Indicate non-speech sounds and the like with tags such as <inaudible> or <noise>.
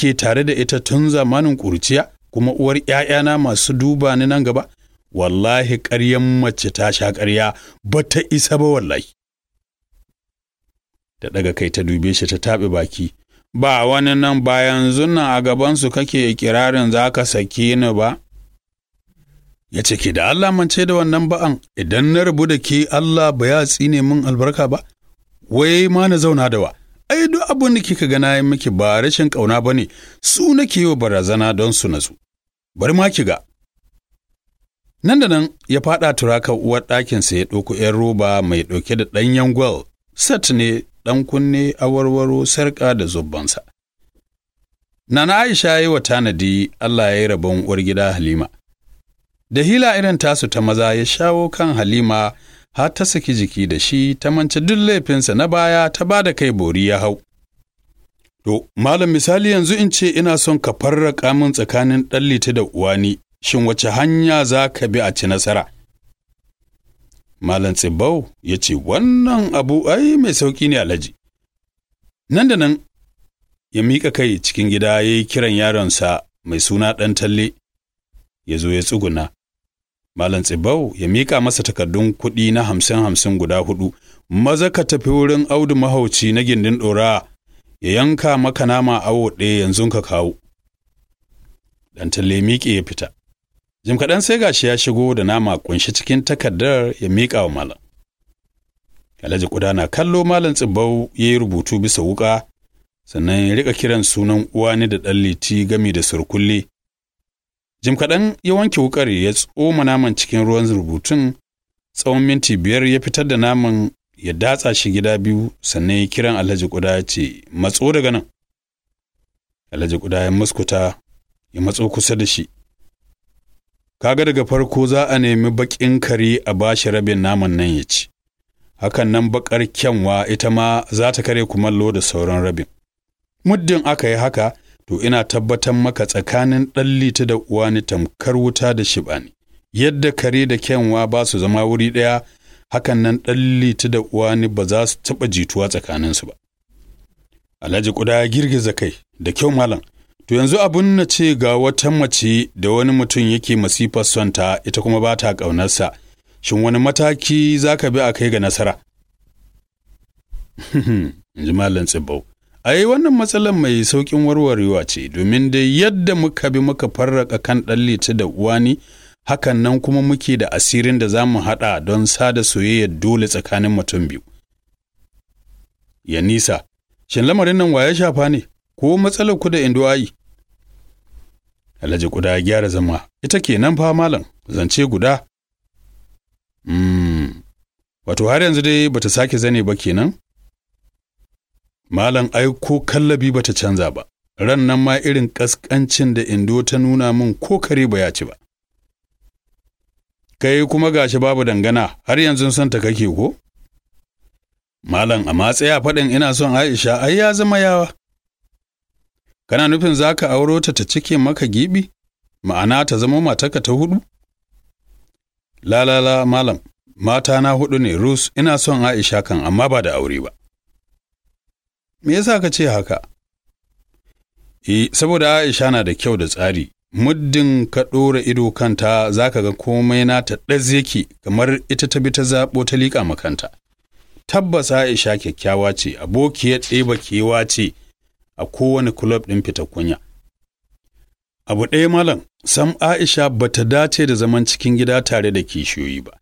ke tare da ita tun zamanin ƙuruciya kuma uwar ‘ya'yana masu duba ni nan gaba wallahi ƙaryan mace ta sha ƙarya ba ta isa ba wallahi. Da ɗaga kai ta dube shi ta taɓe baki ba wani nan ba yanzu nan a gabansu kake ikirarin za ka saki ni ba? Ya ce ke da Allah mance da wannan ba'an idan na rabu da ke Allah ba ya tsine min albarka ba wai ma na zauna da wa? Ai duk abin da kika gana yi miki ba rashin ƙauna ba ne su nake yi barazana don su natsu. Bari ma ki ga. Nan da nan ya faɗa turaka uwar ɗakinsa ya ɗauko 'yan roba mai ɗauke da ɗanyen gwal set ne ɗan kunne awarwaro sarƙa da zubbansa. Nana Aisha yi wa tanadi Allah ya yi rabon uwar gida Halima. Da hila irin tasu ta maza ya shawo kan Halima har ta saki jiki da shi ta mance duk laifinsa na baya ta ba da kai bori ya hau. To, malam misali yanzu in ce ina son ka farraka min tsakanin ɗan da uwani, shin wace hanya za ka bi a ci nasara? Malam Tsibbau ya ce wannan abu ai mai sauƙi ne alhaji. Nan da nan ya miƙa kai cikin gida ya yi kiran yaronsa mai suna ɗan talle, ya zo ya tsuguna. Malam Tsibau ya miƙa masa takardun kuɗi na hamsin hamsin guda huɗu, maza ka tafi wurin audu mahauci na gindin ɗora ya yanka maka nama awo ɗaya yanzu ka kawo. Ɗan talle miƙe ya fita. Jim kaɗan sai gashi ya shigo da nama ƙunshi cikin takardar ya miƙa wa malam. Alhaji Kuda na kallo malam Tsibau ya yi rubutu bisa wuƙa, sannan ya riƙa kiran sunan uwani da ɗan liti gami da surkulle. Jim kaɗan ya wanke wukar ya tsoma naman cikin ruwan rubutun tsawon minti biyar ya fitar da naman ya datsa shi gida biyu sannan ya kiran Alhaji Kuda ya ce matso daga nan. Alhaji Kuda ya muskuta ya matso kusa da shi. Kaga daga farko za a nemi baƙin kare a bashi rabin naman nan ya ci. Hakan nan baƙar kyanwa ita ma za ta kare kumallo da sauran rabin. Muddin aka yi haka, to ina tabbatar maka tsakanin ɗan liti da uwani tamkar wuta da shiba ne, yadda kare da kyanwa ba su zama wuri ɗaya, hakan nan ɗan liti da uwani ba za su taɓa jituwa tsakaninsu ba. Alhaji Kuda ya girgiza kai, da kyau malam, to yanzu abun na ce ga wata mace da wani mutum yake masifar son ta ita kuma ba ta ƙaunarsa, shin wani mataki za ka bi a kai ga nasara? <laughs> ji malam Tsibbau. Ai wannan matsalar mai sauƙin warwarewa ce domin dai yadda muka bi muka farraka kan ɗan liti da uwani hakan nan kuma muke da asirin da za mu haɗa don sada soyayya dole tsakanin mutum biyu. Ya nisa shin lamarin nan wa ya shafa ne? Ko matsalar ku da induwayi alhaji kuda ya gyara zama. Ita ke nan fa malam? Zance guda. Mm. wato har yanzu dai bata sake zane ba kenan? Malam aiko kallabi ba ta canza ba, ran nan ma irin ƙasƙancin da indo ta nuna min ko kare ba ya ci ba. Kai kuma gashi babu dangana har yanzu son ta kake ko? Malam a matsaya faɗin ina son Aisha ai ya zama yawa. Kana nufin za ka auro ta ta cike maka gibi? Ma'ana ta zama mataka ta huɗu? La la la malam, mata na huɗu ne Rus ina son Aisha kan amma ba da aure ba. Me yasa ka ce haka? E, saboda Aisha na da kyau da tsari, muddin ka ɗora ido kanta za ka ga komai na ta ɗaz yake kamar ita ta bi ta zaɓo ta liƙa makanta. Tabbas Aisha kyakkyawa ce, abokiyar ɗeba kewa ce a kowane kulob ɗin fita kunya. Abu ɗaya malam, sam Aisha ba ta dace da zaman cikin gida tare da kishiyoyi ba,